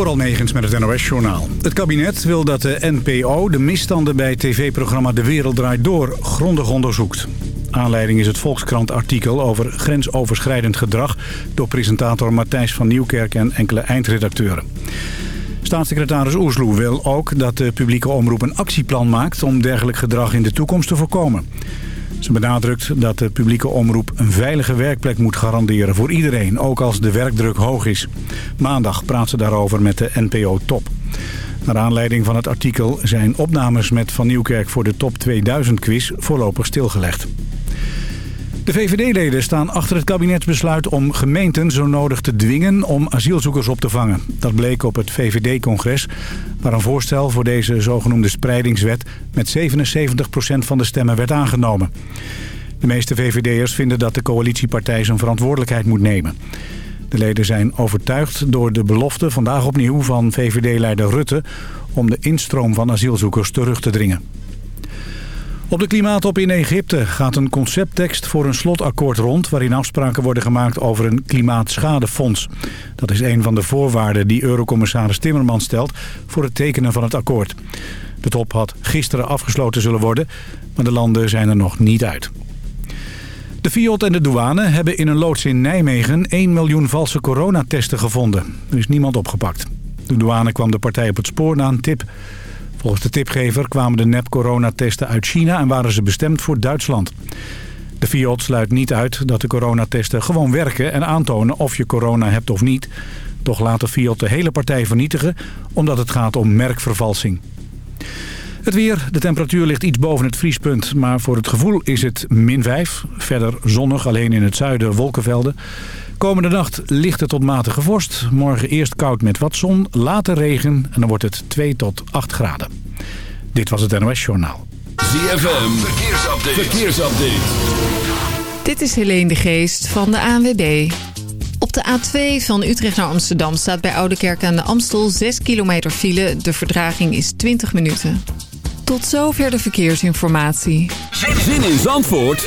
Door Almegens met het NOS-journaal. Het kabinet wil dat de NPO de misstanden bij tv-programma De Wereld Draait Door grondig onderzoekt. Aanleiding is het Volkskrant-artikel over grensoverschrijdend gedrag... door presentator Matthijs van Nieuwkerk en enkele eindredacteuren. Staatssecretaris Oesloe wil ook dat de publieke omroep een actieplan maakt... om dergelijk gedrag in de toekomst te voorkomen. Ze benadrukt dat de publieke omroep een veilige werkplek moet garanderen voor iedereen, ook als de werkdruk hoog is. Maandag praat ze daarover met de NPO-top. Naar aanleiding van het artikel zijn opnames met Van Nieuwkerk voor de Top 2000-quiz voorlopig stilgelegd. De VVD-leden staan achter het kabinetsbesluit om gemeenten zo nodig te dwingen om asielzoekers op te vangen. Dat bleek op het VVD-congres, waar een voorstel voor deze zogenoemde spreidingswet met 77% van de stemmen werd aangenomen. De meeste VVD'ers vinden dat de coalitiepartij zijn verantwoordelijkheid moet nemen. De leden zijn overtuigd door de belofte vandaag opnieuw van VVD-leider Rutte om de instroom van asielzoekers terug te dringen. Op de klimaattop in Egypte gaat een concepttekst voor een slotakkoord rond... waarin afspraken worden gemaakt over een klimaatschadefonds. Dat is een van de voorwaarden die eurocommissaris Timmermans stelt... voor het tekenen van het akkoord. De top had gisteren afgesloten zullen worden, maar de landen zijn er nog niet uit. De Fiat en de douane hebben in een loods in Nijmegen 1 miljoen valse coronatesten gevonden. Er is niemand opgepakt. De douane kwam de partij op het spoor na een tip... Volgens de tipgever kwamen de nep-coronatesten uit China en waren ze bestemd voor Duitsland. De Fiat sluit niet uit dat de coronatesten gewoon werken en aantonen of je corona hebt of niet. Toch laat de Fiat de hele partij vernietigen omdat het gaat om merkvervalsing. Het weer, de temperatuur ligt iets boven het vriespunt, maar voor het gevoel is het min 5. Verder zonnig, alleen in het zuiden wolkenvelden. Komende nacht lichte tot matige vorst. Morgen eerst koud met wat zon, later regen en dan wordt het 2 tot 8 graden. Dit was het NOS Journaal. ZFM, verkeersupdate. verkeersupdate. Dit is Helene de Geest van de ANWB. Op de A2 van Utrecht naar Amsterdam staat bij Oudekerk aan de Amstel 6 kilometer file. De verdraging is 20 minuten. Tot zover de verkeersinformatie. Zin in Zandvoort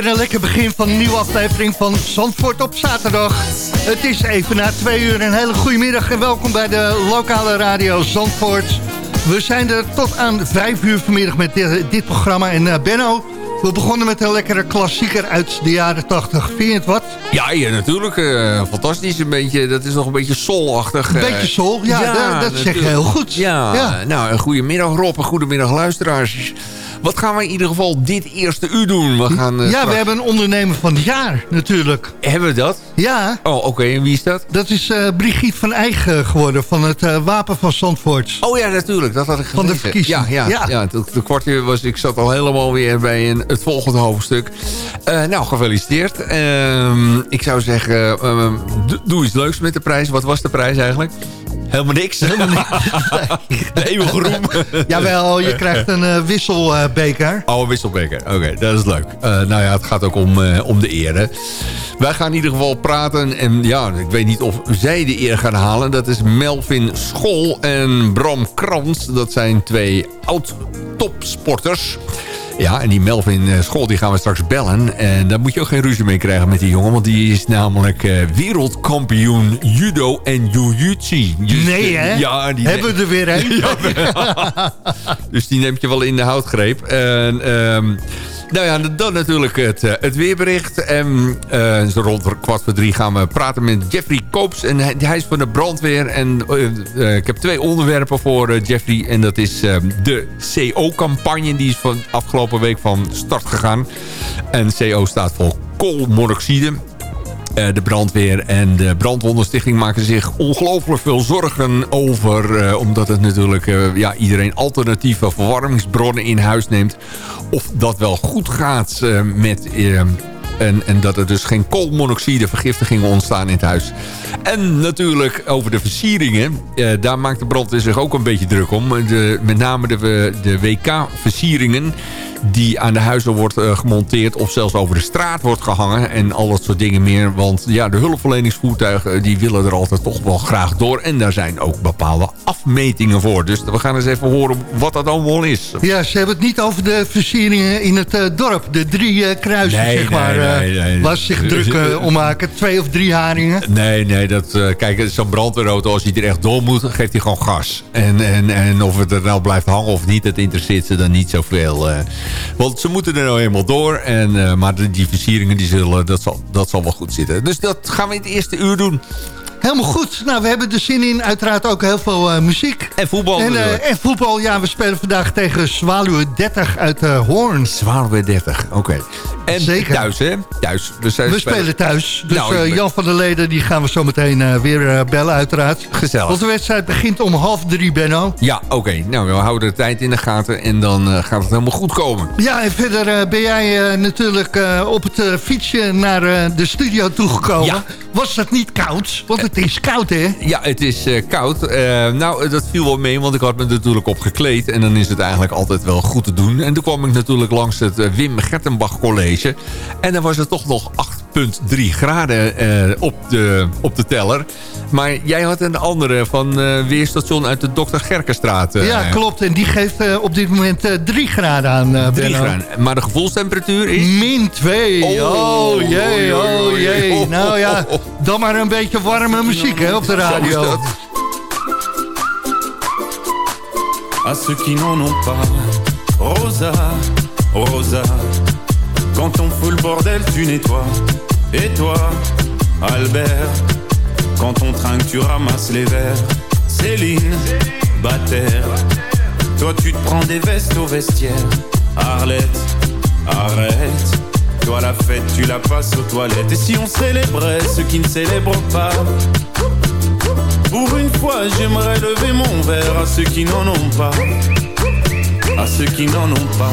Weer een lekker begin van een nieuwe aflevering van Zandvoort op zaterdag. Het is even na twee uur. Een hele goede middag en welkom bij de lokale radio Zandvoort. We zijn er tot aan vijf uur vanmiddag met dit, dit programma. En uh, Benno, we begonnen met een lekkere klassieker uit de jaren 80. Vind je het wat? Ja, ja natuurlijk. Uh, fantastisch. Een beetje, dat is nog een beetje soulachtig. Een beetje soul, ja, ja dat, dat zeg je heel goed. Ja, ja. nou, een goedemiddag Rob, een goedemiddag luisteraars. Wat gaan we in ieder geval dit eerste uur doen? We gaan, uh, ja, we hebben een ondernemer van het jaar natuurlijk. Hebben we dat? Ja. Oh, oké. Okay. En wie is dat? Dat is uh, Brigitte van Eigen geworden van het uh, Wapen van Zandvoort. Oh ja, natuurlijk. Dat had ik gelezen. Van de verkiezing. Ja, ja, ja. ja de, de kwartier was... Ik zat al helemaal weer bij een, het volgende hoofdstuk. nou, gefeliciteerd. Ehm, ik zou zeggen, doe iets leuks met de prijs. Wat was de prijs eigenlijk? Helemaal niks. Helemaal niks. De eeuwige roem. Jawel, je krijgt een uh, wisselbeker. oh, een wisselbeker. Oké, dat is leuk. Uh, nou ja, het gaat ook om, uh, om de eer. Hè. Wij gaan in ieder geval praten. En ja, ik weet niet of zij de eer gaan halen. Dat is Melvin School en Bram Krans. Dat zijn twee oud-topsporters. Ja, en die Melvin uh, School die gaan we straks bellen. En daar moet je ook geen ruzie mee krijgen met die jongen. Want die is namelijk uh, wereldkampioen judo en jiu-jitsu. Dus, nee, hè? Ja, die Hebben we er weer een? ja, dus die neemt je wel in de houtgreep. En... Um, nou ja, dan natuurlijk het, het weerbericht. En uh, rond kwart voor drie gaan we praten met Jeffrey Koops. En hij, is van de brandweer. En uh, ik heb twee onderwerpen voor Jeffrey. En dat is de CO-campagne. Die is van afgelopen week van start gegaan. En CO staat voor koolmonoxide. De brandweer en de brandwondenstichting maken zich ongelooflijk veel zorgen over. Omdat het natuurlijk ja, iedereen alternatieve verwarmingsbronnen in huis neemt. Of dat wel goed gaat met... En, en, dat er dus geen koolmonoxide vergiftigingen ontstaan in het huis. En natuurlijk over de versieringen. daar maakt de brandweer zich ook een beetje druk om. De, met name de, de WK-versieringen die aan de huizen wordt uh, gemonteerd... of zelfs over de straat wordt gehangen en al dat soort dingen meer. Want ja, de hulpverleningsvoertuigen die willen er altijd toch wel graag door. En daar zijn ook bepaalde afmetingen voor. Dus we gaan eens even horen wat dat allemaal is. Ja, ze hebben het niet over de versieringen in het uh, dorp. De drie uh, kruisen, nee, zeg maar. Nee, nee, nee. Waar ze zich druk om maken. Twee of drie haringen. Nee, nee. Dat, kijk, zo'n brandweerauto, als hij er echt door moet, geeft hij gewoon gas. En, en, en of het er nou blijft hangen of niet, dat interesseert ze dan niet zoveel. Want ze moeten er nou eenmaal door. En, uh, maar die versieringen, die zullen, dat, zal, dat zal wel goed zitten. Dus dat gaan we in het eerste uur doen. Helemaal goed. Nou, we hebben er zin in. Uiteraard ook heel veel uh, muziek. En voetbal. En, uh, en, voetbal, ja. We spelen vandaag tegen Zwaluwe 30 uit uh, Hoorn. Zwaluwe 30, oké. Okay. En Zeker. thuis, hè? Thuis. We, zijn, we spelen thuis. Dus nou, ben... Jan van der Leden, die gaan we zo meteen weer bellen, uiteraard. Gezellig. Want de wedstrijd begint om half drie, Benno. Ja, oké. Okay. Nou, we houden de tijd in de gaten. En dan gaat het helemaal goed komen. Ja, en verder ben jij natuurlijk op het fietsje naar de studio toegekomen. Ja. Was dat niet koud? Want het is koud, hè? Ja, het is uh, koud. Uh, nou, dat viel wel mee, want ik had me natuurlijk op gekleed. En dan is het eigenlijk altijd wel goed te doen. En toen kwam ik natuurlijk langs het uh, Wim Gertenbach College. En dan was het toch nog 8,3 graden op, de, op de teller. Maar jij had een andere van Weerstation uit de Dr. Gerkenstraat. ja, klopt. En die geeft op dit moment 3 graden aan, 3 graden. Maar de gevoelstemperatuur is... Min 2. Oh, oh jee, oh jee. Nou ja, dan maar een beetje warme muziek hè, op de radio. À ceux qui n'en ont pas, Rosa, Rosa, quand on fout le bordel, tu nettoies. Et toi, Albert, quand on trinque, tu ramasses les verres. Céline, Bataire, toi tu te prends des vestes au vestiaire. Arlette, arrête. Toi la fête, tu la passes aux toilettes. Et si on célébrait ceux qui ne célèbrent pas? Pour une fois, j'aimerais lever mon verre à ceux qui n'en ont pas. À ceux qui n'en ont pas.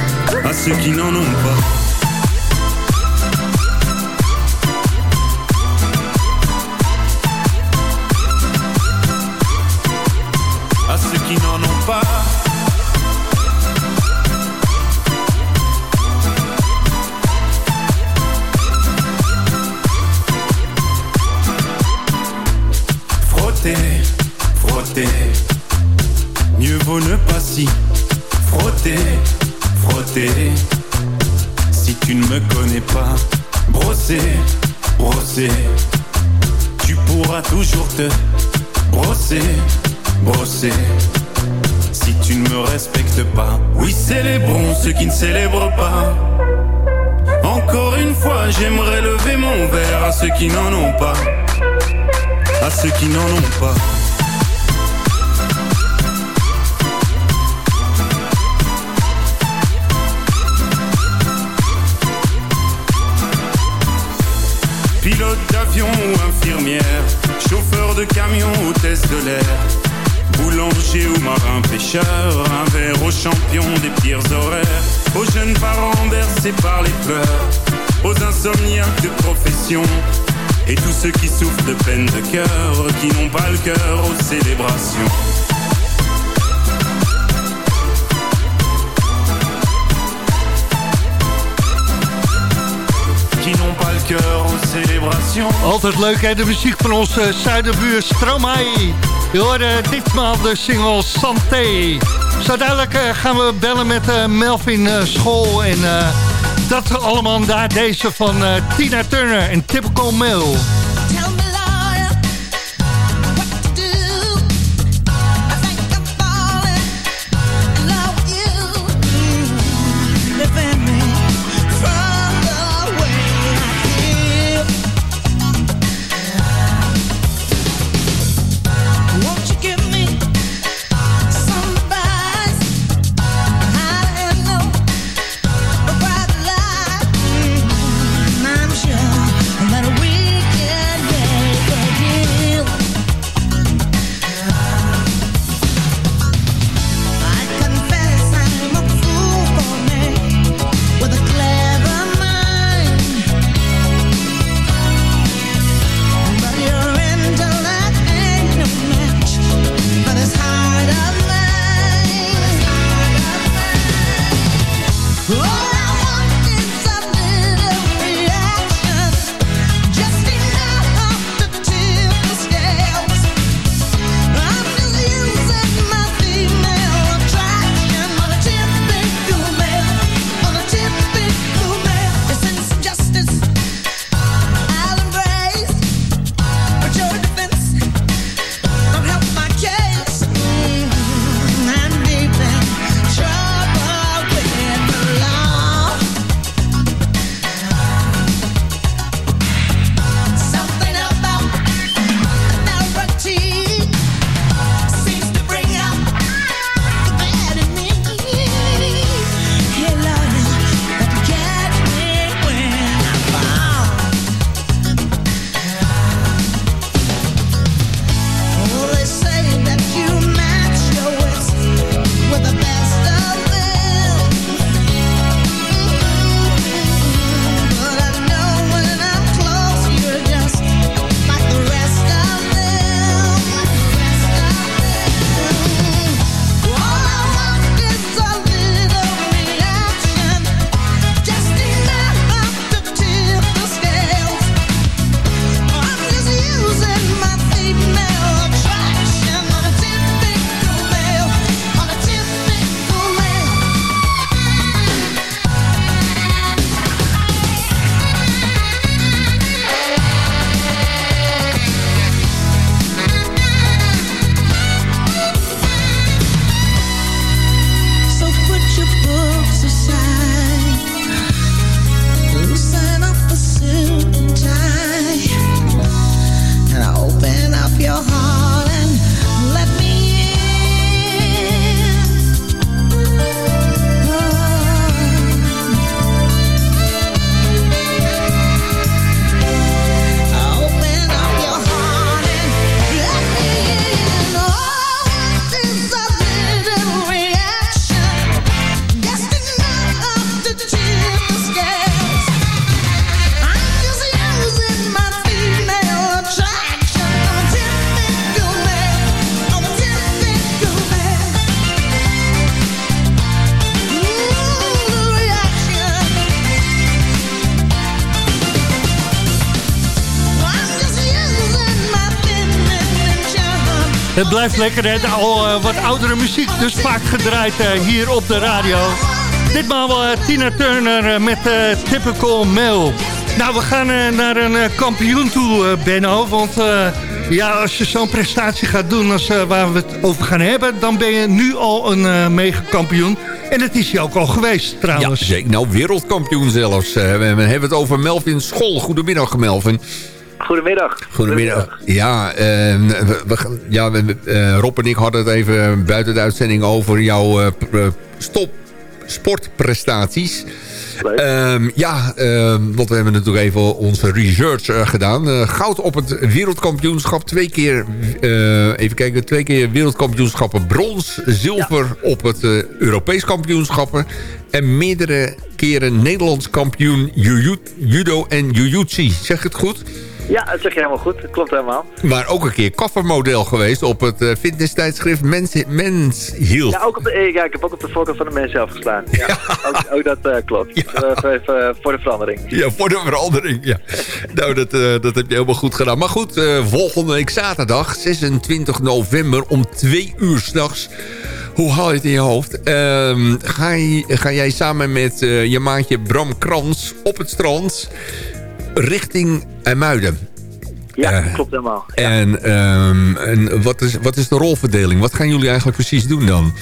À ceux qui n'en ont pas. À ceux qui n'en ont pas. Frotter, frotter. Mieux vaut ne pas si célèbrent pas. Encore une fois, j'aimerais lever mon verre à ceux qui n'en ont pas. À ceux qui n'en ont pas. Pilote d'avion ou infirmière, chauffeur de camion, hôtesse de l'air, boulanger ou marin pêcheur, un verre aux champions des pires horaires, aux jeunes parents bercés par les pleurs, aux insomniaques de profession, et tous ceux qui souffrent de peine de cœur, qui n'ont pas le cœur aux célébrations. Qui n'ont pas le cœur aux célébrations. Altijd leuk hè, de muziek van onze zuiderbuur Stromae. Je hoorde ditmaal de single Santé. Zo dadelijk eh, gaan we bellen met eh, Melvin eh, School. En dat allemaal daar deze van Tina Turner en Typical Male. Blijft lekker, hè? Al eh, wat oudere muziek, dus vaak gedraaid eh, hier op de radio. Ditmaal uh, Tina Turner eh, met eh, Typical Male. Nou, we gaan eh, naar een eh, kampioen toe, eh, Benno. Want eh, ja, als je zo'n prestatie gaat doen als eh, waar we het over gaan hebben... dan ben je nu al een eh megakampioen. En dat is hij ook al geweest, Ja, trouwens. zeker. Nou, wereldkampioen zelfs. Eh, we hebben het over Melvin School. Goedemiddag, Melvin. Goedemiddag. Goedemiddag. Ja, eh, we, ja we- eh, Rob en ik hadden het even buiten de uitzending over jouw eh, stop sportprestaties. Ehm, ja, ehm, want we hebben natuurlijk even onze research gedaan. Goud op het wereldkampioenschap. Twee keer, even kijken, twee keer wereldkampioenschappen. Brons, zilver op het Europees kampioenschappen. En meerdere keren Nederlands kampioen judo en jujutsu. Zeg het goed? Ja, dat zeg je helemaal goed. Dat klopt helemaal. Maar ook een keer koffermodel geweest op het eh, fitnesstijdschrift Mens, Mens Hield. Ja, ook op de, eh, ja, ik heb ook op de voorkant van de mensen zelf gestaan. Ja, Ook, ook dat eh, klopt. Even voor de verandering. Ja, voor de verandering, ja. Nou, dat, dat heb je helemaal goed gedaan. Maar goed, volgende week zaterdag, 26 november, om twee uur s'nachts. Hoe haal je het in je hoofd? Ehm, ga, je- ga jij samen met je maatje Bram Krans op het strand richting IJmuiden? Ja, Eh, klopt helemaal. En, ehm, en wat, is, wat is de rolverdeling? Wat gaan jullie eigenlijk precies doen dan?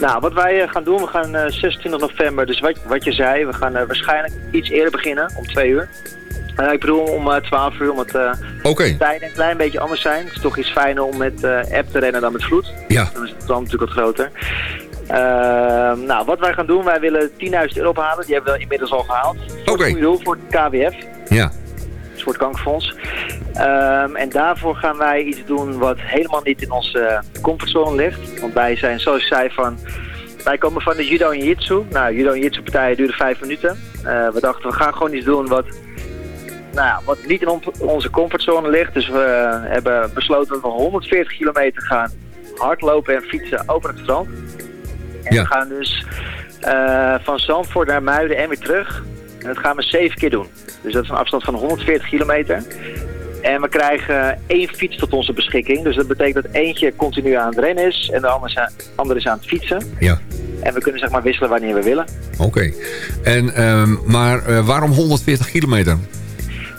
Nou, wat wij eh, gaan doen, we gaan eh 26 november, dus wat, wat je zei, we gaan eh, waarschijnlijk iets eerder beginnen, om twee uur. Eh, ik bedoel om eh 12 uur, omdat eh Oké, tijden een klein beetje anders zijn. Het is toch iets fijner om met eh app te rennen dan met vloed. ja. Dan is het dan natuurlijk wat groter. Ehm, nou, wat wij gaan doen, wij willen 10.000 euro ophalen. Die hebben we inmiddels al gehaald. Oké. doel, voor het KWF. Ja, dus voor het kankerfonds. Ehm, en daarvoor gaan wij iets doen wat helemaal niet in onze eh, comfortzone ligt. Want wij zijn, zoals ik zei, van... Wij komen van de judo en jitsu. Nou, judo en jitsu partijen duren vijf minuten. Eh, we dachten, we gaan gewoon iets doen wat, nou ja, wat niet in on- onze comfortzone ligt. Dus we eh, hebben besloten dat we 140 kilometer gaan hardlopen en fietsen over het strand. En we gaan dus eh, van Zandvoort naar Muiden en weer terug. En dat gaan we zeven keer doen. Dus dat is een afstand van 140 kilometer. En we krijgen één fiets tot onze beschikking. Dus dat betekent dat eentje continu aan het rennen is en de andere is aan, het fietsen. ja. En we kunnen zeg maar wisselen wanneer we willen. Oké. En, ehm, maar eh, waarom 140 kilometer?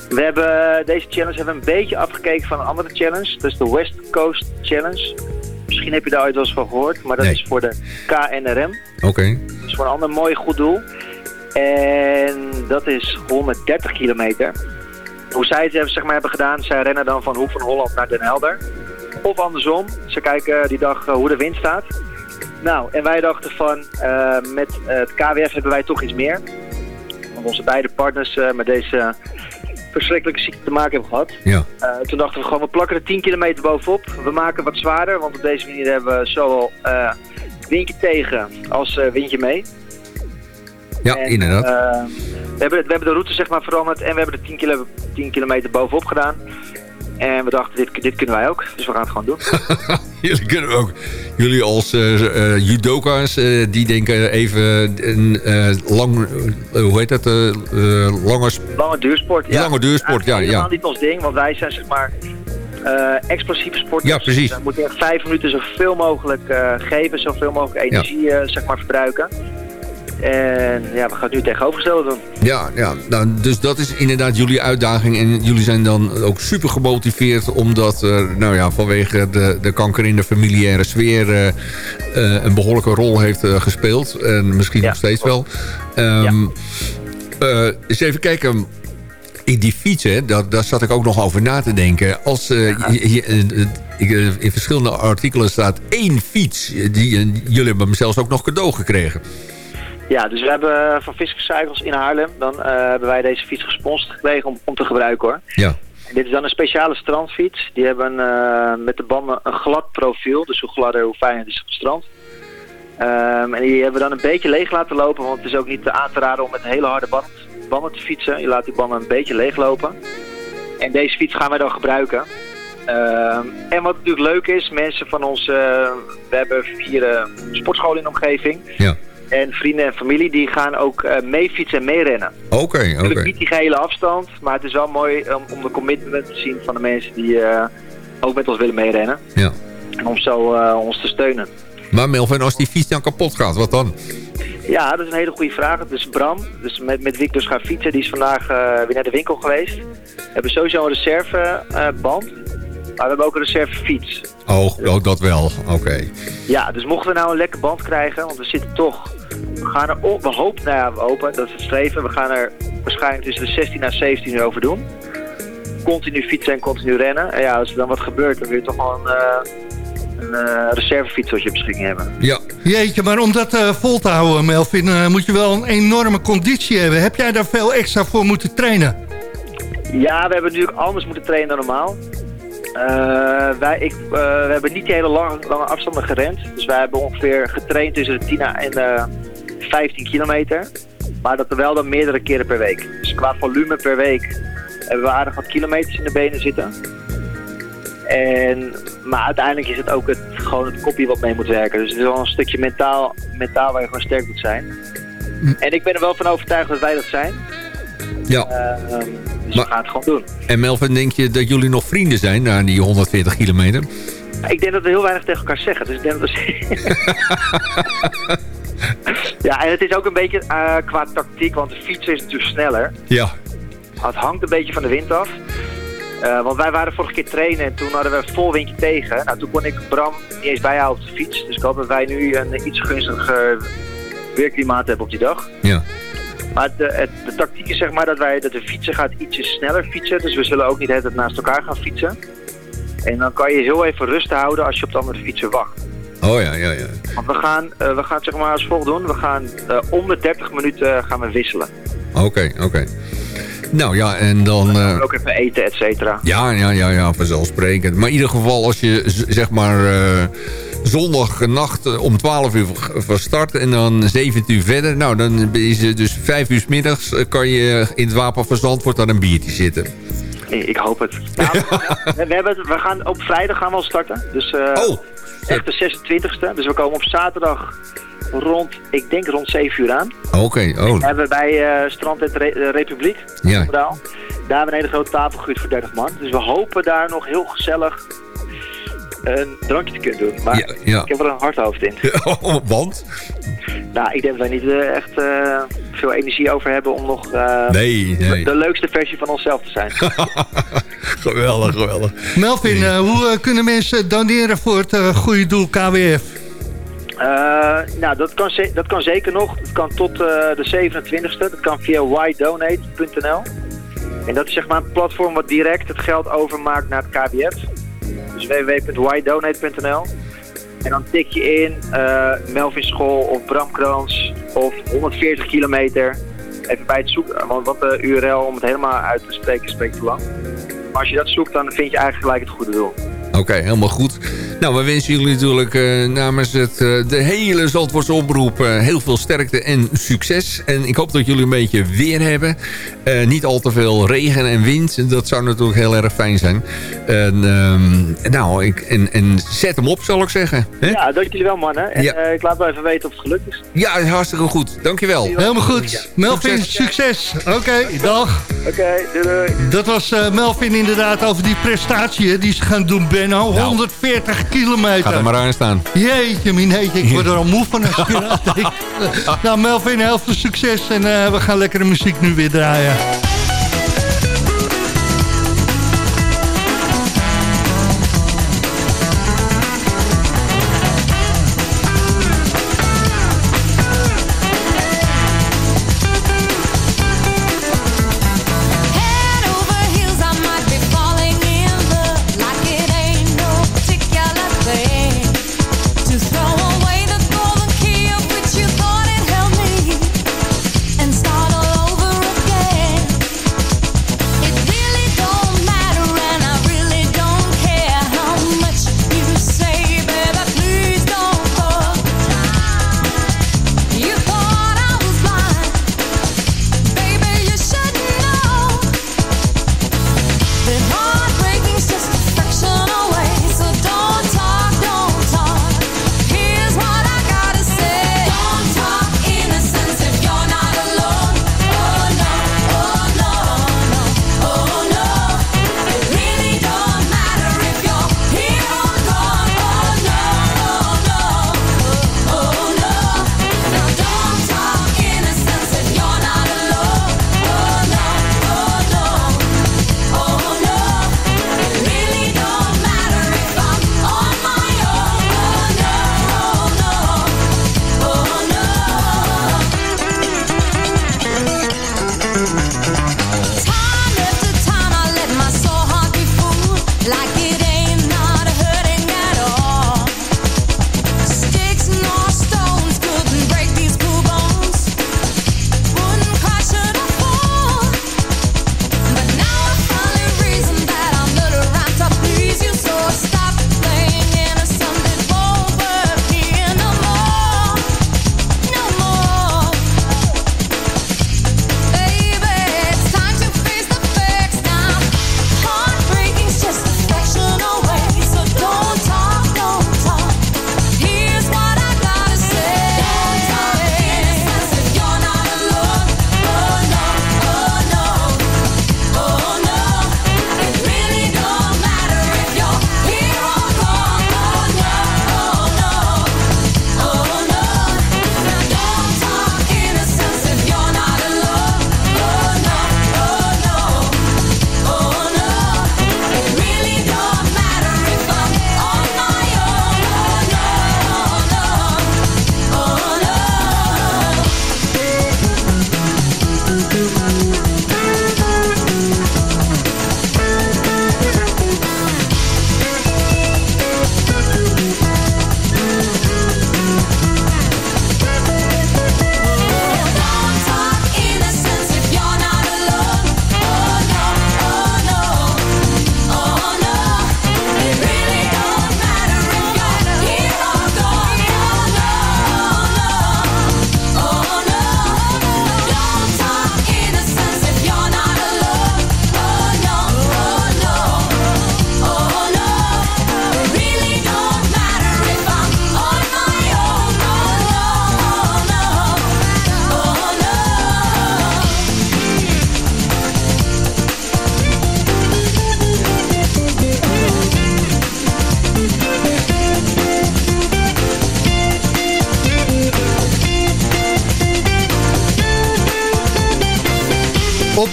We hebben deze challenge hebben we een beetje afgekeken van een andere challenge. Dat is de West Coast Challenge. Misschien heb je daar ooit wel eens van gehoord, maar dat Nee. is voor de KNRM. Oké. Dat is voor een ander mooi goed doel. En dat is 130 kilometer. Hoe zij het hebben, zeg maar, hebben gedaan, zij rennen dan van Hoek van Holland naar Den Helder. Of andersom, ze kijken die dag eh, hoe de wind staat. Nou, en wij dachten van, eh, met eh, het KWF hebben wij toch iets meer. Want onze beide partners met deze verschrikkelijke ziekte te maken hebben gehad. Ja. Eh, toen dachten we gewoon, we plakken er 10 kilometer bovenop. We maken wat zwaarder, want op deze manier hebben we zowel eh, windje tegen als eh, windje mee. Ja, En, inderdaad. we, hebben, we hebben de route zeg maar veranderd en we hebben er 10, kilo, 10 kilometer bovenop gedaan. En we dachten, dit, dit kunnen wij ook. Dus we gaan het gewoon doen. jullie kunnen ook. Jullie als eh, judoka's, eh, die denken even een lang... hoe heet dat? lange... Lange duursport. Ja. Lange duursport, ja, Helemaal ja. niet ons ding, want wij zijn zeg maar explosieve sporters. Ja, precies. We moeten echt vijf minuten zoveel mogelijk geven, zoveel mogelijk energie zeg maar verbruiken. En ja, we gaan het nu tegenovergestelde doen. Ja, ja. Nou, dus dat is inderdaad jullie uitdaging. En jullie zijn dan ook super gemotiveerd... omdat eh, nou ja, vanwege de, de kanker in de familiaire sfeer... eh, eh, een behoorlijke rol heeft eh, gespeeld. En misschien Ja, nog steeds wel. eh, eens even kijken... In die fietsen, daar, daar zat ik ook nog over na te denken. Als je- je- ik, eh, in verschillende artikelen staat één fiets. Die, jullie hebben hem zelfs ook nog cadeau gekregen. Ja, dus we hebben van Fiscus Cycles in Haarlem, dan eh, hebben wij deze fiets gesponsord gekregen om, om te gebruiken hoor. Ja, En dit is dan een speciale strandfiets. Die hebben eh, met de banden een glad profiel, dus hoe gladder hoe fijner het is op het strand. Ehm, en die hebben we dan een beetje leeg laten lopen, want het is ook niet aan te raden om met hele harde band, banden te fietsen. Je laat die banden een beetje leeg lopen. En deze fiets gaan wij dan gebruiken. Ehm, en wat natuurlijk leuk is, mensen van ons, eh, we hebben vier eh, sportscholen in de omgeving. ja. En vrienden en familie die gaan ook eh mee fietsen en meerennen. Oké, oké. Natuurlijk niet die gehele afstand, maar het is wel mooi om, om de commitment te zien van de mensen die eh, ook met ons willen meerennen. Ja. En om zo eh, ons te steunen. Maar Melvin, als die fiets dan kapot gaat, wat dan? Ja, dat is een hele goede vraag. Dus Bram, dus met, met wie ik dus ga fietsen, die is vandaag weer naar de winkel geweest. We hebben sowieso een reserveband, maar we hebben ook een reservefiets. Oh, oh dat wel. Oké. Ja, dus mochten we nou een lekker band krijgen, want we zitten toch... We gaan er op, we hopen, nou ja, we hopen, dat is het streven. We gaan er waarschijnlijk tussen de 16 en 17 uur over doen. Continu fietsen en continu rennen. En ja, als er dan wat gebeurt, dan wil je toch wel een, eh, een eh, reservefiets tot je beschikking hebben. Ja. Jeetje, maar om dat eh, vol te houden, Melvin, moet je wel een enorme conditie hebben. Heb jij daar veel extra voor moeten trainen? Ja, we hebben natuurlijk anders moeten trainen dan normaal. Wij, ik, we hebben niet die hele lange, lange afstanden gerend. Dus wij hebben ongeveer getraind tussen de 10 en de 15 kilometer. Maar dat er wel dan meerdere keren per week. Dus qua volume per week hebben we aardig wat kilometers in de benen zitten. En, maar uiteindelijk is het ook het, gewoon het kopje wat mee moet werken. Dus het is wel een stukje mentaal, mentaal waar je gewoon sterk moet zijn. En ik ben er wel van overtuigd dat wij dat zijn. Ja. Ehm, dus Maar- we gaan het gewoon doen. En Melvin, denk je dat jullie nog vrienden zijn na die 140 kilometer? Ik denk dat we heel weinig tegen elkaar zeggen. Dus ik denk dat we... ja, en het is ook een beetje eh, qua tactiek, want de fietsen is natuurlijk sneller. Ja. Het hangt een beetje van de wind af. Eh, want wij waren vorige keer trainen en toen hadden we een vol windje tegen. Nou, toen kon ik Bram niet eens bijhouden op de fiets. Dus ik hoop dat wij nu een iets gunstiger weerklimaat hebben op die dag. Ja. Maar de, het, de tactiek is zeg maar dat, wij, dat de fietser gaat ietsje sneller fietsen. Dus we zullen ook niet het naast elkaar gaan fietsen. En dan kan je heel even rust houden als je op de andere fietser wacht. Oh ja, ja, ja. Want we gaan, eh, we gaan het zeg maar als volgt doen. We gaan eh, om de 30 minuten gaan we wisselen. Oké, oké. Nou ja, en dan... eh, Ook even eten, et cetera. ja, ja, ja, ja, vanzelfsprekend. Maar in ieder geval, als je zeg maar eh zondagnacht om 12 uur van start en dan 7 uur verder. Nou, dan is het dus 5 uur 's middags kan je in het Wapen van Zandvoort aan een biertje zitten. Ik, hoop het. Nou, we, hebben het. We gaan op vrijdag gaan we al starten. Dus Oh, echt de 26e. Dus we komen op zaterdag rond, ik denk rond 7 uur aan. oké. Oh, hebben we bij eh Strand en Re- eh, Republiek. ja. Daar hebben we een hele grote tafel gehuurd voor 30 man. Dus we hopen daar nog heel gezellig een drankje te kunnen doen. Maar Ja, ja. ik heb er een hard hoofd in. Want? Nou, ik denk dat wij niet eh, echt eh, veel energie over hebben om nog eh, Nee, nee. de leukste versie van onszelf te zijn. geweldig, geweldig. Melvin, hoe kunnen mensen doneren voor het goede doel KWF? Eh, nou, dat kan, ze- dat kan zeker nog. Dat kan tot eh, de 27e. Dat kan via whydonate.nl. En dat is zeg maar een platform wat direct het geld overmaakt naar het KBF. Www.whydonate.nl. En dan tik je in eh, Melvin School of Bram Kroons of 140 kilometer. Even bij het zoeken, want wat de URL om het helemaal uit te spreken spreekt te lang. Maar als je dat zoekt, dan vind je eigenlijk gelijk het goede doel. Oké, helemaal goed. Nou, we wensen jullie natuurlijk eh, namens het, eh, de hele Zandvoortse oproep eh, heel veel sterkte en succes. En ik hoop dat jullie een beetje weer hebben. Eh, niet al te veel regen en wind. Dat zou natuurlijk heel erg fijn zijn. En, ehm, nou, ik, en, en zet hem op, zal ik zeggen. Hè? Ja, dank jullie wel mannen. En Ja. eh, ik laat wel even weten of het gelukt is. Ja, hartstikke goed. Dankjewel. Helemaal goed. Melvin, succes. Oké, dag. Oké, doei doei. Dat was eh, Melvin inderdaad over die prestatie die ze gaan doen, Benno. 140 kilometer. Ga er maar aan staan. Jeetje, mineetje, ik word er al moe van. nou, Melvin, heel veel succes. En eh, we gaan lekkere muziek nu weer draaien.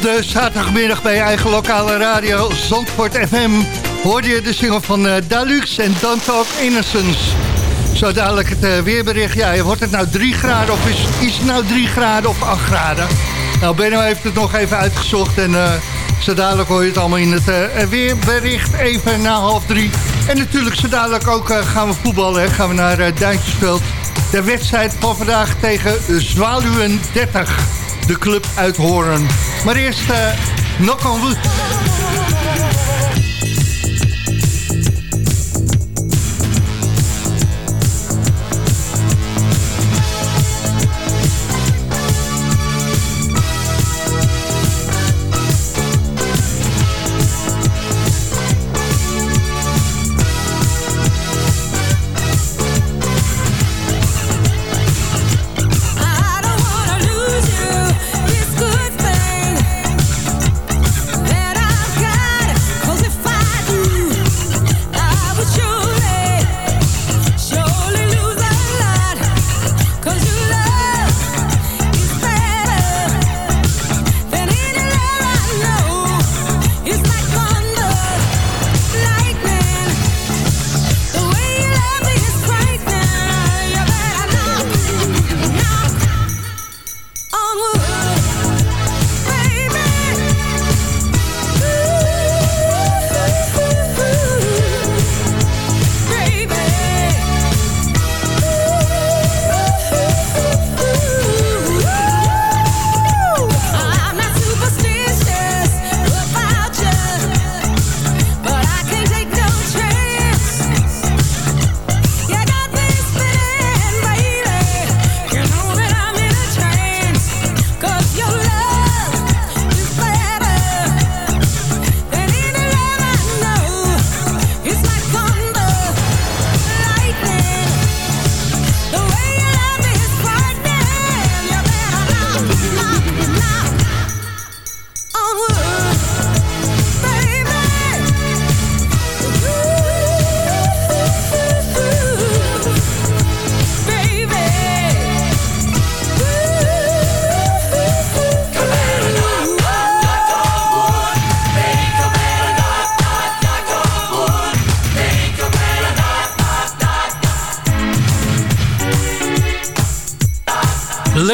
De zaterdagmiddag bij je eigen lokale radio Zandvoort FM... hoorde je de single van eh, Dalux en Don't Talk Innocence. Zo dadelijk het eh, weerbericht. Ja, wordt het nou 3 graden of is, het nou 3 graden of 8 graden? Nou, Benno heeft het nog even uitgezocht en... eh, zo dadelijk hoor je het allemaal in het weerbericht, even na half drie. En natuurlijk zo dadelijk ook gaan we voetballen, hè. gaan we naar uh, Duintjesveld. De wedstrijd van vandaag tegen Zwaluwen 30, de club uit Hoorn. Maar eerst uh, knock on wood.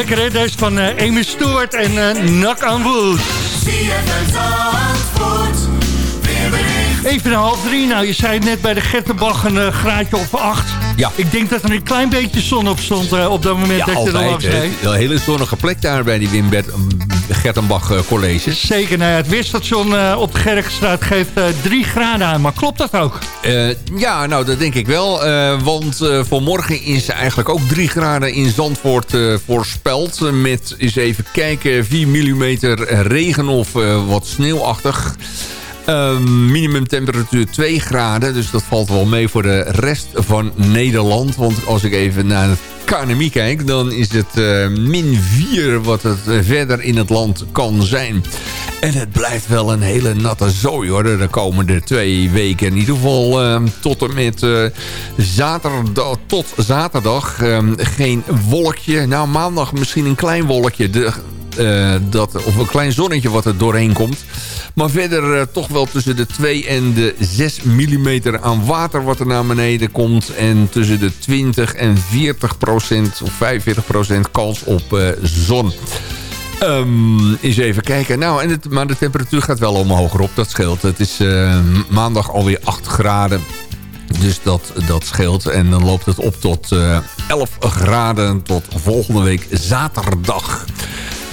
Lekker hè, deze van eh, Amy Stewart en eh, Knock on Wood. Even een half drie. Nou, je zei het net bij de Gettenbach een eh, graadje of acht. Ja. Ik denk dat er een klein beetje zon op stond op dat moment Ja, dat je er altijd. langs reed. Een hele zonnige plek daar bij die Wim Bert- Gertenbach eh, colleges. Zeker, nou ja, het weerstation eh, op de Gerkstraat geeft eh 3 graden aan. Maar klopt dat ook? Eh, ja, nou dat denk ik wel. eh, want eh, voor morgen is eigenlijk ook 3 graden in Zandvoort eh, voorspeld. eh, Met eens even kijken, 4 mm regen of eh, wat sneeuwachtig. Ehm, minimumtemperatuur 2 graden. Dus dat valt wel mee voor de rest van Nederland. Want als ik even naar het KNMI kijk... dan is het eh, min 4 wat het eh, verder in het land kan zijn. En het blijft wel een hele natte zooi hoor. De komende twee weken. In ieder geval eh, tot en met zaterdag. Tot zaterdag. geen wolkje. Nou, maandag misschien een klein wolkje. De, eh, dat, of een klein zonnetje wat er doorheen komt. Maar verder eh, toch wel tussen de 2 en de 6 mm aan water wat er naar beneden komt. En tussen de 20 en 40 procent of 45 procent kans op eh, zon. Ehm eens even kijken. Nou, en het, maar de temperatuur gaat wel omhoog op. Dat scheelt. Het is eh, maandag alweer 8 graden. Dus dat, dat scheelt. En dan loopt het op tot eh 11 graden tot volgende week zaterdag.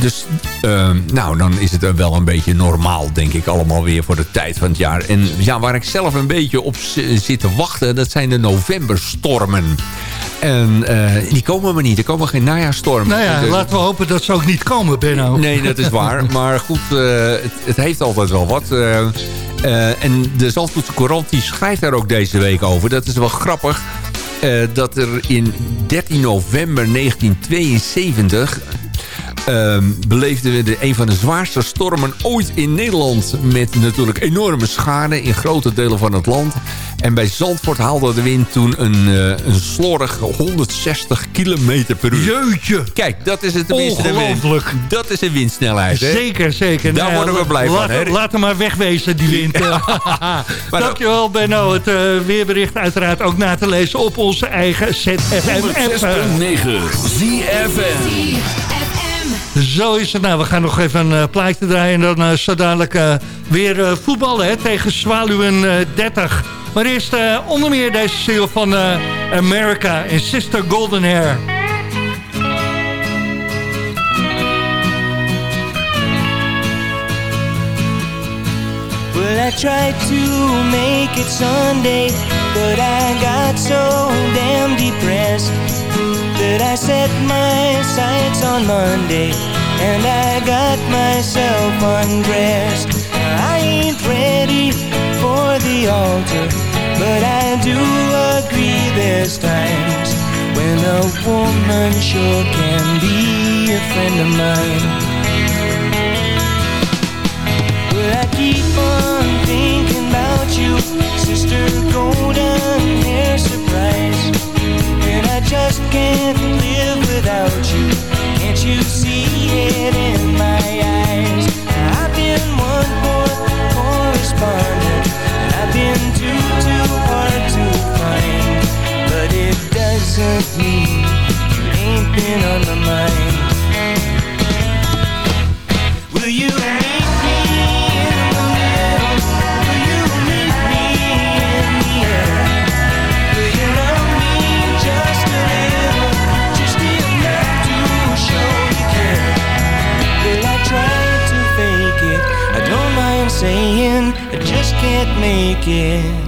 Dus eh, nou, dan is het wel een beetje normaal, denk ik, allemaal weer voor de tijd van het jaar. En ja, waar ik zelf een beetje op zit te wachten, dat zijn de novemberstormen. En eh, die komen maar niet. Er komen geen najaarstormen. Nou ja, Dus- laten we hopen dat ze ook niet komen, Benno. Nee, dat is waar. Maar goed, eh, het, het heeft altijd wel wat. Eh, en de Zandvoortse Courant die schrijft daar ook deze week over. Dat is wel grappig. dat er in 13 november 1972... ehm, beleefden we de, een van de zwaarste stormen ooit in Nederland. Met natuurlijk enorme schade in grote delen van het land. En bij Zandvoort haalde de wind toen een, eh, een slorrig 160 km per uur. Jeutje. Kijk, dat is het tenminste de wind. Ongelooflijk. Dat is een windsnelheid, hè? Zeker, zeker. Daar Nou worden we blij van, laat, hè? Laat hem maar wegwezen, die wind. Dankjewel, Benno. Het eh, weerbericht uiteraard ook na te lezen op onze eigen ZFM-app. 106.9 ZFN Zo is het. Nou, we gaan nog even een uh, plaatje draaien. En dan uh, zo dadelijk uh, weer voetballen hè, tegen Zwaluwen 30. Maar eerst onder meer deze single van America en Sister Golden Hair. Well, I tried to make it Sunday, but I got so damn depressed that I set my sights on Monday and I got myself undressed. I ain't ready for the altar, but I do agree there's times when a woman sure can be a friend of mine. Well, I keep on thinking about you, sister golden hair surprise. I just can't live without you. Can't you see it in my eyes? I've been one poor correspondent. and I've been too, too hard to find. But it doesn't mean you ain't been on my mind. Will you make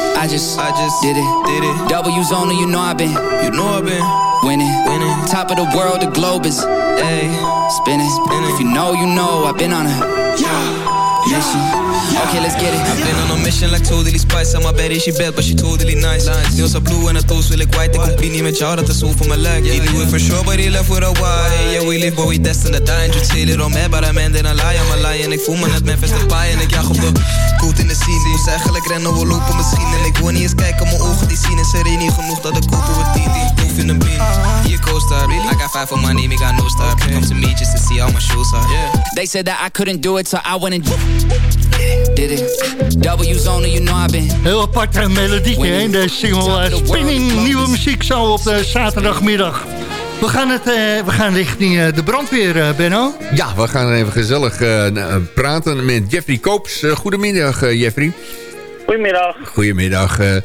I just, I just did it, did it. W's only, you know I've been, you know I've been winning, winning. Top of the world, the globe is, ayy, spinning. spinning. If you know, you know I've been on a, yeah. Mission. Okay, let's get it. I've been on a mission like totally spice. I'm my baddie, she bad, but she totally nice. Nails are blue en de toes wil ik white. Ik compie niet met jou, dat is zo voor mijn lijk. He do it for sure, but he left with a why. Yeah, we live, but we destined to die. And say little man, but I'm then I lie. I'm a lie. En ik voel me net Memphis de paai. En ik jag op de goed in de scene. Moest eigenlijk rennen, we lopen misschien. En ik wil niet eens kijken, mijn ogen die zien. Is er hier niet genoeg dat ik koop op het. Die proef in de bean. Hier co-star. I got five for my name, I got no star. Come to me just to see how my shoes are. Yeah. They said that I couldn't do it, so I went and did it. W's on you know I've been. Heel apart eh, melodietje, hè? De single eh, Spinning. Nieuwe muziek zo op de zaterdagmiddag. We gaan, het, eh, we gaan richting eh, de brandweer, eh, Benno. Ja, we gaan even gezellig eh, praten met Jeffrey Koops. Goedemiddag, Jeffrey. Goedemiddag. Goedemiddag. eh.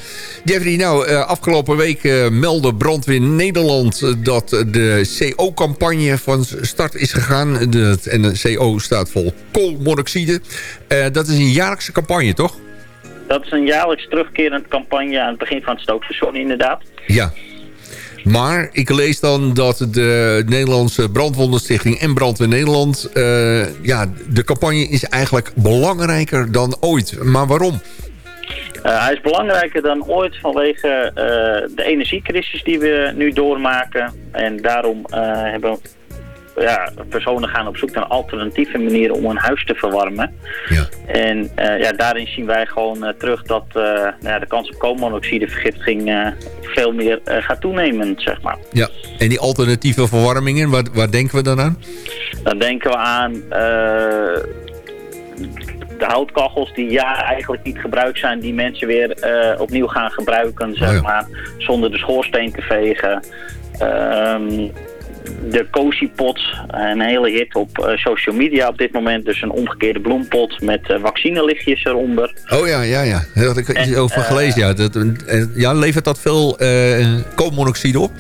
Jeffrey, nou, eh, afgelopen week eh, meldde Brandweer Nederland... dat de CO-campagne van start is gegaan. De, en de CO staat voor koolmonoxide. Eh, dat is een jaarlijkse campagne, toch? Dat is een jaarlijks terugkerend campagne aan het begin van het stookseizoen inderdaad. Ja. Maar ik lees dan dat de Nederlandse Brandwondenstichting en Brandweer Nederland... eh, ja, de campagne is eigenlijk belangrijker dan ooit. Maar waarom? Eh, hij is belangrijker dan ooit vanwege eh, de energiecrisis die we nu doormaken. En daarom eh, hebben ja, personen gaan op zoek naar alternatieve manieren om hun huis te verwarmen. Ja. En eh, ja, daarin zien wij gewoon eh, terug dat eh, nou ja, de kans op koolmonoxidevergiftiging veel meer gaat toenemen, zeg maar. Ja. En die alternatieve verwarmingen, waar, waar denken we dan aan? Dan denken we aan de houtkachels die ja eigenlijk niet gebruikt zijn, die mensen weer opnieuw gaan gebruiken, zeg Oh ja. maar, zonder de schoorsteen te vegen. Ehm, de cozy pot, een hele hit op eh, social media op dit moment. Dus een omgekeerde bloempot met eh, vaccinelichtjes eronder. Oh ja, ja, ja. Daar had ik iets over eh, gelezen. Ja. Dat, ja, levert dat veel koolmonoxide op?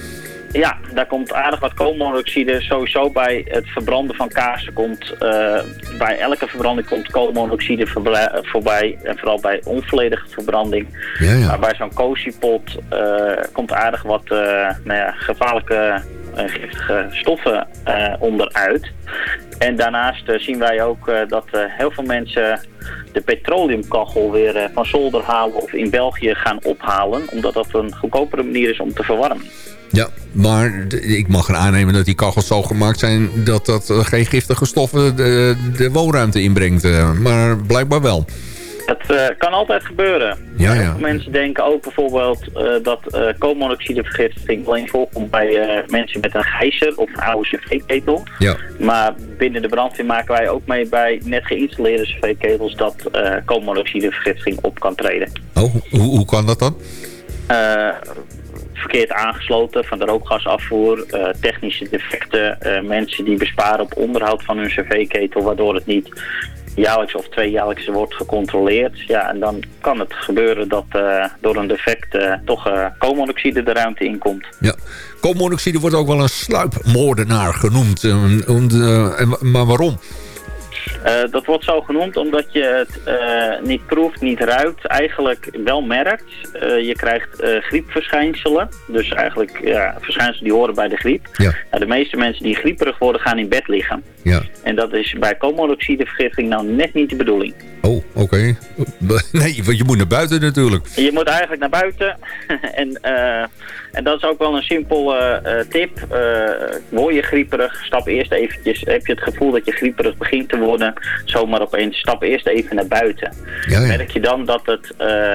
Ja, daar komt aardig wat koolmonoxide. Sowieso bij het verbranden van kaarsen komt... eh, bij elke verbranding komt koolmonoxide voorbij. En vooral bij onvolledige verbranding. Ja, ja. Maar bij zo'n kooziepot eh komt aardig wat eh, nou ja, gevaarlijke giftige stoffen onderuit. En daarnaast zien wij ook dat heel veel mensen de petroleumkachel weer van zolder halen of in België gaan ophalen. Omdat dat een goedkopere manier is om te verwarmen. Ja, maar ik mag er aannemen dat die kachels zo gemaakt zijn... dat dat eh, geen giftige stoffen de, de woonruimte inbrengt. eh, Maar blijkbaar wel. Het eh, kan altijd gebeuren. Ja, ja. mensen denken ook bijvoorbeeld dat koolmonoxidevergiftiging alleen voorkomt bij mensen met een gijzer of een oude cv-ketel. Ja. Maar binnen de brandweer maken wij ook mee bij net geïnstalleerde cv-ketels dat koolmonoxidevergiftiging op kan treden. Oh, hoe, hoe kan dat dan? Verkeerd aangesloten van de rookgasafvoer, eh, technische defecten, eh, mensen die besparen op onderhoud van hun cv-ketel waardoor het niet jaarlijks of tweejaarlijks wordt gecontroleerd. Ja, en dan kan het gebeuren dat eh, door een defect toch koolmonoxide de ruimte inkomt. Ja. Koolmonoxide wordt ook wel een sluipmoordenaar genoemd. En, en- maar waarom? Eh, dat wordt zo genoemd omdat je het eh, niet proeft, niet ruikt, eigenlijk wel merkt. Eh, je krijgt griepverschijnselen, dus eigenlijk ja, verschijnselen die horen bij de griep. Ja. Nou, de meeste mensen die grieperig worden gaan in bed liggen. Ja. En dat is bij koolmonoxidevergiftiging nou net niet de bedoeling. Oh, oké. Nee, want je moet naar buiten natuurlijk. Je moet eigenlijk naar buiten. en, eh, en dat is ook wel een simpele eh, tip. Eh, word je grieperig, stap eerst eventjes. Heb je het gevoel dat je grieperig begint te worden, zomaar opeens, stap eerst even naar buiten. Ja, ja. Merk je dan dat het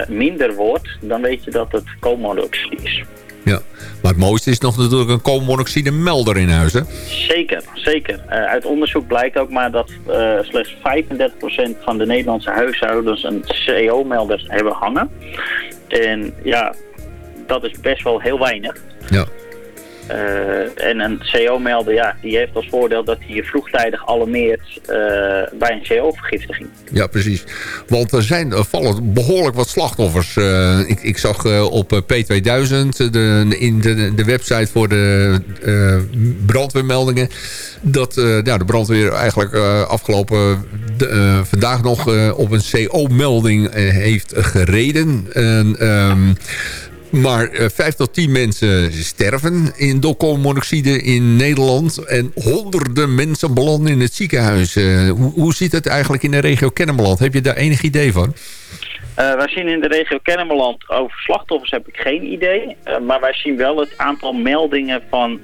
minder wordt, dan weet je dat het koolmonoxide is. Ja. Maar het mooiste is nog natuurlijk een koolmonoxide melder in huis, hè? Zeker, zeker. Eh, uit onderzoek blijkt ook maar dat eh, slechts 35% van de Nederlandse huishoudens een CO-melder hebben hangen. En ja, dat is best wel heel weinig. Ja. Eh, en een CO-melder, ja, die heeft als voordeel dat hij je vroegtijdig alarmeert eh, bij een CO-vergiftiging. Ja, precies. Want er, zijn, vallen behoorlijk wat slachtoffers. Eh, ik, ik zag op eh, P2000, de, in de, de website voor de brandweermeldingen... dat ja, de brandweer eigenlijk afgelopen vandaag nog op een CO-melding heeft gereden. En, ehm, Maar eh, vijf tot tien mensen sterven in dokkoolmonoxide in Nederland. En honderden mensen belanden in het ziekenhuis. Eh, hoe, hoe zit het eigenlijk in de regio Kennemerland? Heb je daar enig idee van? Eh, wij zien in de regio Kennemerland over slachtoffers heb ik geen idee. Eh, maar wij zien wel het aantal meldingen van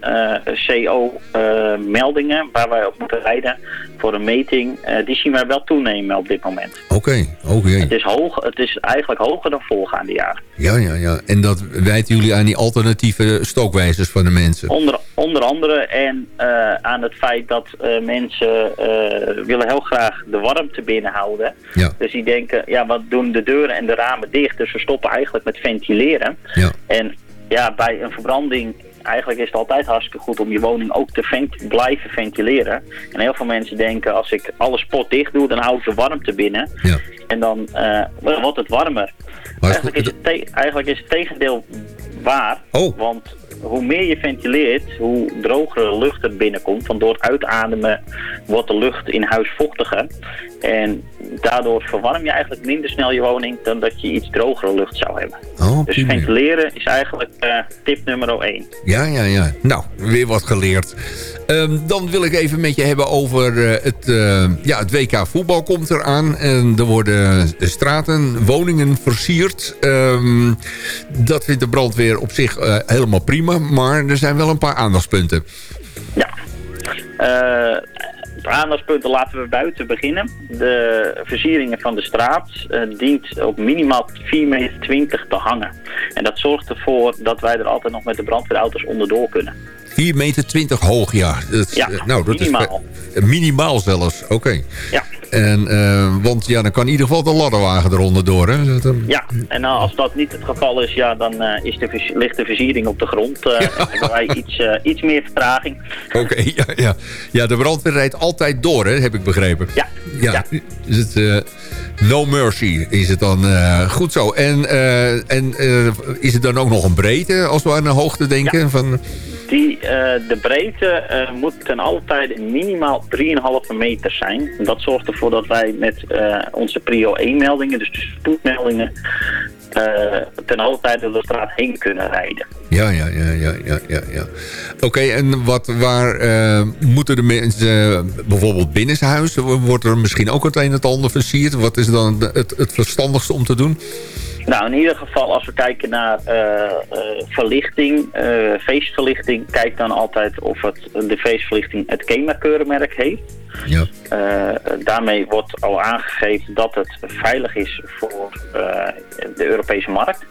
CO-meldingen waar wij op moeten rijden voor een meting. eh, die zien wij wel toenemen op dit moment. Oké, oké. Het is, hoog, het is eigenlijk hoger dan voorgaande jaren. Ja, ja, ja. En dat wijten jullie aan die alternatieve stookwijzers van de mensen? Onder, onder andere en eh, aan het feit dat eh, mensen eh, willen heel graag de warmte binnenhouden. Ja. Dus die denken, ja, wat doen de deuren en de ramen dicht? Dus we stoppen eigenlijk met ventileren. Ja. En ja, bij een verbranding, eigenlijk is het altijd hartstikke goed om je woning ook te vent- blijven ventileren. En heel veel mensen denken, als ik alles pot dicht doe, dan hou ik de warmte binnen. Ja. En dan eh, wordt het warmer. Maar is Eigenlijk is, het eigenlijk is het tegendeel waar. Oh. Want hoe meer je ventileert, hoe drogere lucht er binnenkomt. Want door het uitademen wordt de lucht in huis vochtiger. En daardoor verwarm je eigenlijk minder snel je woning dan dat je iets drogere lucht zou hebben. Oh, Dus ventileren is eigenlijk eh, tip nummer 1. Ja, ja, ja. Nou, weer wat geleerd. Ehm, dan wil ik even met je hebben over eh, het, eh, ja, het WK voetbal komt eraan. En er worden straten, woningen versierd. Ehm, dat vindt de brandweer op zich helemaal prima. Maar er zijn wel een paar aandachtspunten. Ja. Eh, de aandachtspunten laten we buiten beginnen. De versieringen van de straat eh, dient op minimaal 4,20 meter te hangen. En dat zorgt ervoor dat wij er altijd nog met de brandweerauto's onderdoor kunnen. 4,20 meter hoog, ja. Dat, Ja, eh, nou, dat minimaal. Is, minimaal zelfs, oké. Ja. En, eh, want ja, dan kan in ieder geval de ladderwagen eronder door, hè? Dat, eh, Ja, en nou, als dat niet het geval is, ja, dan eh, is de, ligt de versiering op de grond. eh, en hebben wij iets, eh, iets meer vertraging. Oké, ja, ja. ja, de brandweer rijdt altijd door, hè, heb ik begrepen. Ja, Ja, is het eh, no mercy is het dan eh, goed zo. En, eh, en eh, is het dan ook nog een breedte als we aan de hoogte denken? Van, Die, eh, de breedte eh, moet ten alle tijde minimaal 3,5 meter zijn. Dat zorgt ervoor dat wij met eh, onze prio 1 meldingen, dus de spoedmeldingen, ten alle tijde door de straat heen kunnen rijden. ja, ja, ja, ja, ja, ja. ja. Oké, en wat, waar moeten de mensen, bijvoorbeeld binnenshuis, wordt er misschien ook het een en het ander versierd? Wat is dan het, het verstandigste om te doen? Nou, in ieder geval als we kijken naar eh, eh, verlichting, eh, feestverlichting, kijk dan altijd of het, de feestverlichting het KEMA-keurenmerk heeft. Ja. Daarmee wordt al aangegeven dat het veilig is voor de Europese markt.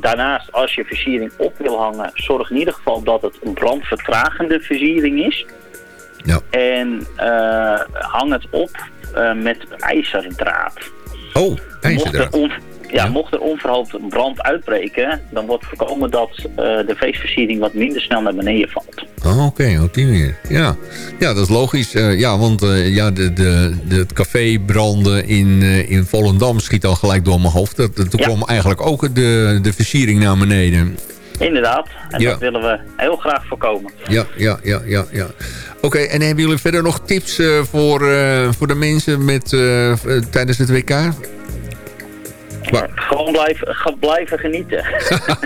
Daarnaast, als je versiering op wil hangen, zorg in ieder geval dat het een brandvertragende versiering is. Ja. En hang het op met ijzerdraad. Oh, Mocht ijzerdraad. er, on, ja, mocht er onverhoopt een brand uitbreken, dan wordt voorkomen dat eh, de feestversiering wat minder snel naar beneden valt. Oh, Oké, op die manier. Ja. ja, dat is logisch. Eh, ja, want eh, ja, de, de, de, het café branden in, in Volendam schiet al gelijk door mijn hoofd. Dat, dat, toen Ja. kwam eigenlijk ook de, de versiering naar beneden. Inderdaad, en Ja. dat willen we heel graag voorkomen. Ja, ja, ja, ja. ja. Oké, en hebben jullie verder nog tips voor, voor de mensen met, tijdens het WK? Gewoon blijven, ge- blijven genieten.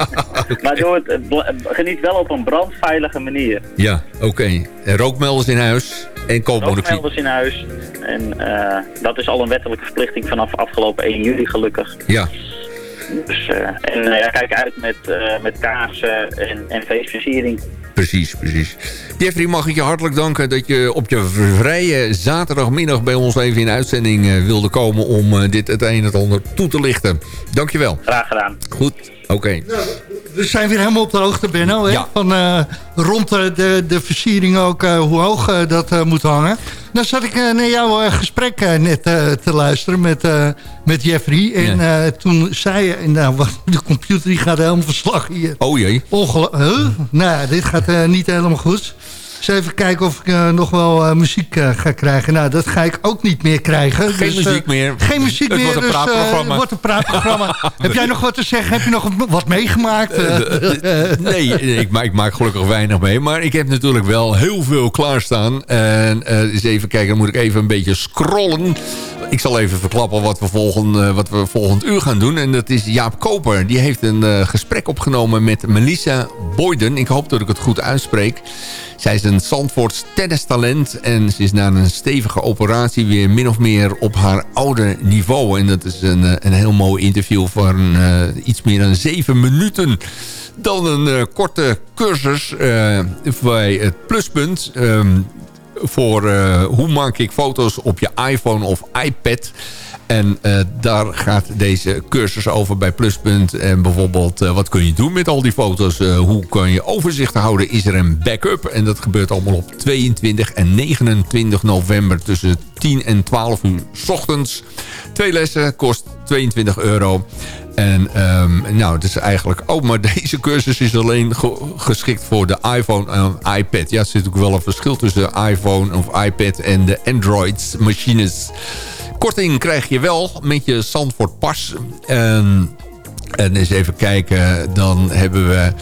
maar doe het, eh, bl- geniet wel op een brandveilige manier. Ja, oké. Rookmelders in huis en koolmonoxide. Rookmelders in huis. En eh, dat is al een wettelijke verplichting vanaf afgelopen 1 juli gelukkig. Ja, Dus, eh, en eh, ja, kijk uit met, eh, met kaarsen en, en feestversiering. Precies, precies. Jeffrey, mag ik je hartelijk danken dat je op je vrije zaterdagmiddag bij ons even in uitzending eh, wilde komen om eh, dit het een en het ander toe te lichten. Dankjewel. Graag gedaan. Goed, oké. We zijn weer helemaal op de hoogte, Benno. Hè? Ja. Van eh, rond de, de versiering ook, eh, hoe hoog dat eh, moet hangen. Dan zat ik eh, naar jouw gesprek net te luisteren met, eh, met Jeffrey. En eh, toen zei je, nou, wat, de computer die gaat helemaal verslag hier. Oh jee. Ongel huh? Nou, dit gaat niet helemaal goed. Eens even kijken of ik eh, nog wel eh, muziek eh, ga krijgen. Nou, dat ga ik ook niet meer krijgen. Geen Dus, muziek meer. Geen muziek Het meer. wordt een dus, praatprogramma. het wordt een praatprogramma. Heb jij nog wat te zeggen? Heb je nog wat meegemaakt? Nee, ik, maak, ik maak gelukkig weinig mee. Maar ik heb natuurlijk wel heel veel klaarstaan. En eens even kijken, dan moet ik even een beetje scrollen. Ik zal even verklappen wat we, volgend, wat we volgend uur gaan doen. En dat is Jaap Koper. Die heeft een gesprek opgenomen met Melissa Boyden. Ik hoop dat ik het goed uitspreek. Zij is een Zandvoorts tennistalent. En ze is na een stevige operatie weer min of meer op haar oude niveau. En dat is een, eh, een heel mooi interview van eh, iets meer dan zeven minuten. Dan een eh, korte cursus eh, bij het pluspunt. ehm, voor hoe maak ik foto's op je iPhone of iPad. En eh, daar gaat deze cursus over bij Pluspunt. En bijvoorbeeld, eh, wat kun je doen met al die foto's? Eh, hoe kun je overzicht houden? Is er een backup? En dat gebeurt allemaal op 22 en 29 november tussen 10 en 12 uur 's ochtends. Twee lessen kost 22 euro. En ehm, nou, het is eigenlijk... Oh, maar deze cursus is alleen ge- geschikt voor de iPhone en iPad. Ja, er zit ook wel een verschil tussen iPhone of iPad en de Android-machines. Korting krijg je wel met je Zandvoort Pas. En, en eens even kijken, dan hebben we...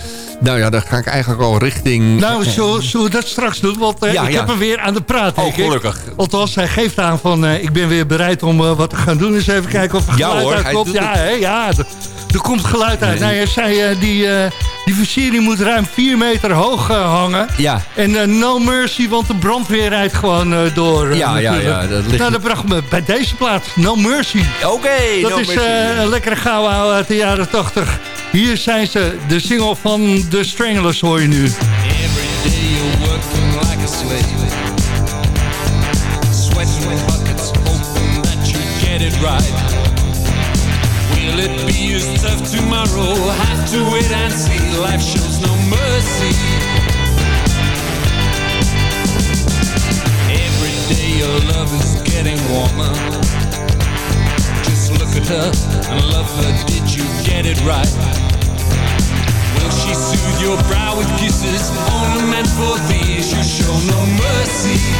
Nou ja, dan ga ik eigenlijk al richting... Nou, zullen, zullen we dat straks doen? Want eh, Ja, ik ja. heb hem weer aan de praat. Oh, ik. gelukkig. Althans, hij geeft aan van... eh, ik ben weer bereid om eh, wat te gaan doen. Dus even kijken of er Ja, geluid hoor, hij uitkomt. Ja, hè, ja er, komt geluid uit. Nee. Nou, hij zei, die, die versiering moet ruim 4 meter hoog hangen. Ja. En no mercy, want de brandweer rijdt gewoon door. Ja, ja, ja, dat ligt- Nou, dat bracht me bij deze plaats. No mercy. Oké, Dat no is mercy. een lekkere ouwe uit de jaren 80. Hier zijn ze, de single van The Stranglers hoor je nu. Every day you're working like a slave. Sweating buckets, hoping that you get it right. Will it be as tough tomorrow? Have to wait and see. Life shows no mercy. Every day your love is getting warmer. Look at her and love her. Did you get it right? Will she soothe your brow with kisses only meant for these? You show no mercy.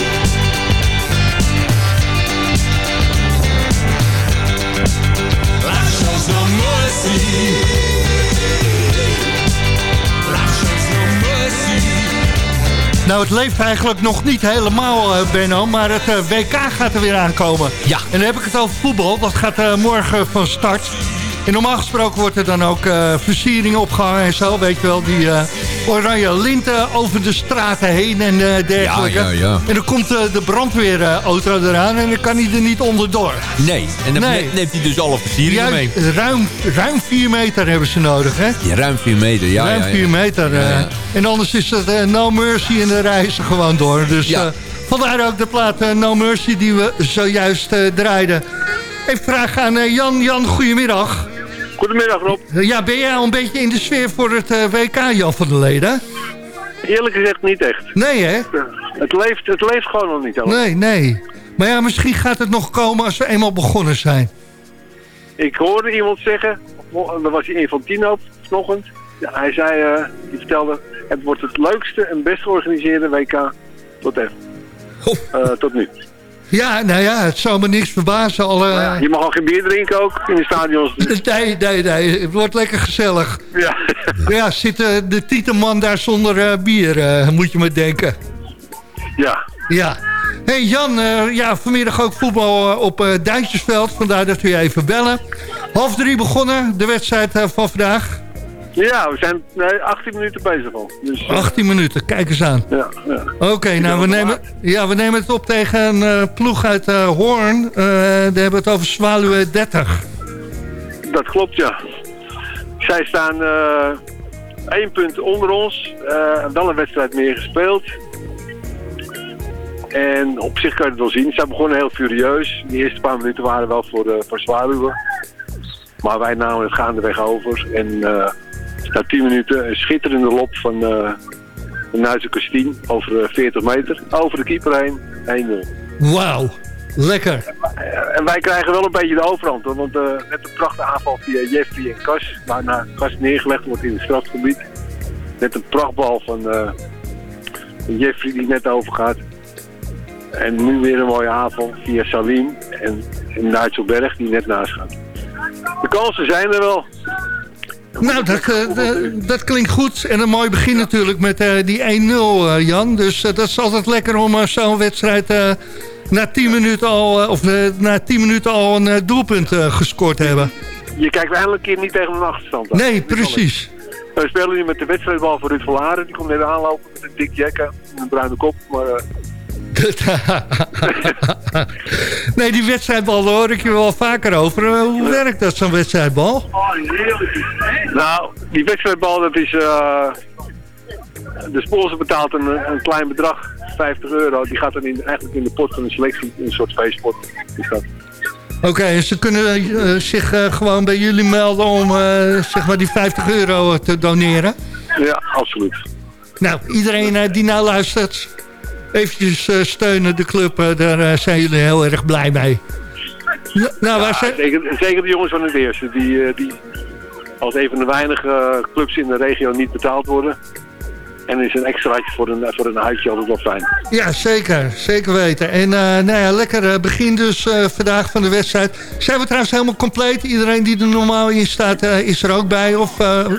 Nou, het leeft eigenlijk nog niet helemaal, eh, Benno, maar het eh, WK gaat er weer aankomen. Ja. En dan heb ik het over voetbal. Dat gaat eh, morgen van start. En normaal gesproken wordt er dan ook eh versieringen opgehangen en zo. Weet je wel, die oranje linten over de straten heen en eh, dergelijke. Ja, ja, ja. En dan komt eh, de brandweerauto eraan en dan kan hij er niet onderdoor. Nee, en dan Nee. ne- neemt hij dus alle versieringen mee. Ruim, ruim 4 meter hebben ze nodig, hè? Ja, ruim 4 meter, ja. ruim. 4 meter. eh. En anders is het No Mercy en de reizen gewoon door. Dus vandaar ook de plaat No Mercy die we zojuist draaiden. Even vragen aan Jan. Jan, goedemiddag. Goedemiddag Rob. Eh, ja, ben jij al een beetje in de sfeer voor het eh, WK, Jan van der Leden? Eerlijk gezegd niet echt. Nee, hè? Het leeft, het leeft gewoon nog niet. helemaal. Nee, nee. Maar ja, misschien gaat het nog komen als we eenmaal begonnen zijn. Ik hoorde iemand zeggen, dat was Infantino vanochtend. Ja, hij zei, eh, die vertelde, het wordt het leukste en best georganiseerde WK tot even. Eh, tot nu. Ja, nou ja, het zou me niks verbazen. Alle... Ja, je mag al geen bier drinken ook in de stadions. Nee, nee, nee. Het wordt lekker gezellig. Ja. Ja, zit eh, de Tietenman daar zonder eh, bier, eh, moet je me denken. Ja. Ja. hey Jan, ja, vanmiddag ook voetbal op Duintjesveld. Vandaar dat we je even bellen. Half drie begonnen, de wedstrijd van vandaag. Ja, we zijn nee, 18 minuten bezig al. Dus, eh, 18 minuten, kijk eens aan. ja, ja. Oké, nou we nemen, ja, we nemen het op tegen een eh, ploeg uit eh, Hoorn. Eh daar hebben we het over Zwaluwe 30. Dat klopt, ja. Zij staan eh één punt onder ons. eh, wel een wedstrijd meer gespeeld. En op zich kan je het wel zien. Zij begonnen heel furieus. De eerste paar minuten waren wel voor, uh, voor Zwaluwe. Maar wij namen het gaandeweg over. En eh na 10 minuten een schitterende lop van eh de Nuitse Kastien over eh, 40 meter. Over de keeper heen. 1-0. Wauw, lekker. Eh, En wij krijgen wel een beetje de overhand. Hoor, want eh, net een prachtige aanval via Jeffrey en Kas. Waarna Kas neergelegd wordt in het strafgebied. Net een prachtbal van, eh, Jeffrey die net overgaat. En nu weer een mooie aanval via Salim en, en Nigel die net naast gaat. De kansen zijn er wel. Nou, dat, eh, dat- dat klinkt goed. En een mooi begin natuurlijk met eh, die 1-0, eh, Jan. Dus eh, dat is altijd lekker om eh, zo'n wedstrijd eh, na 10 minuten al, eh, of, eh, na 10 minuten al een eh, doelpunt eh, gescoord te hebben. Je kijkt eindelijk keer niet tegen een achterstand aan. Nee, precies. We spelen nu met de wedstrijdbal voor Ruud Verlaren. Die komt net aanlopen met een dik jack en een bruine kop. Maar eh, nee, die wedstrijdbal daar hoor ik je wel vaker over. Eh, hoe werkt dat, zo'n wedstrijdbal? Nou, die wedstrijdbal, dat is... eh, de sponsor betaalt een, een klein bedrag, 50 euro. Die gaat dan in, eigenlijk in de pot van de selectie, een soort feestpot. Is dat. Oké, ze kunnen eh, zich gewoon bij jullie melden om zeg maar die 50 euro te doneren. Ja, absoluut. Nou, iedereen die nou luistert, eventjes eh, steunen de club. eh, daar eh, zijn jullie heel erg blij mee. Ja, nou, waar Ja, zijn... zeker, zeker de jongens van het eerste, die, die als een van de weinige clubs in de regio niet betaald worden. En is een extraatje voor een, voor een huisje altijd wel fijn. Ja, zeker. Zeker weten. En eh, nou ja, lekker eh, begin dus eh, vandaag van de wedstrijd. Zijn we trouwens helemaal compleet? Iedereen die er normaal in staat, is er ook bij? Of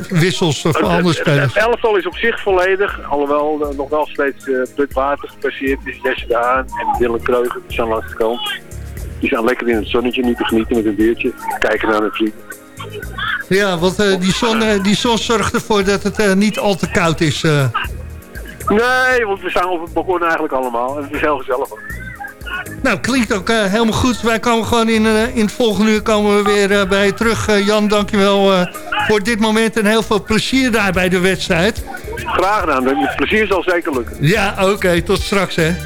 wissels of andere Het spelers? elftal is op zich volledig, alhoewel nog wel steeds Put Water gepasseerd is, Jesse de Haan en Kreuger, die staan langs de kant. Die staan lekker in het zonnetje nu te genieten met een biertje, kijken naar de vrienden. Ja, want eh, die, zon, eh, die zon zorgt ervoor dat het eh, niet al te koud is. Nee, want we staan op het balkon eigenlijk allemaal en het is heel gezellig. Nou, klinkt ook helemaal goed. Wij komen gewoon in, in het volgende uur komen we weer bij je terug. Jan, dankjewel voor dit moment en heel veel plezier daar bij de wedstrijd. Graag gedaan, het plezier zal zeker lukken. Ja, oké, tot straks hè.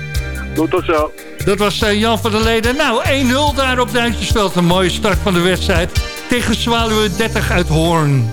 Doe tot zo. Dat was Jan van der Leden. Nou, 1-0 daar op Duintjesveld. Een mooie start van de wedstrijd. Tegen Zwaluwe 30 uit Hoorn.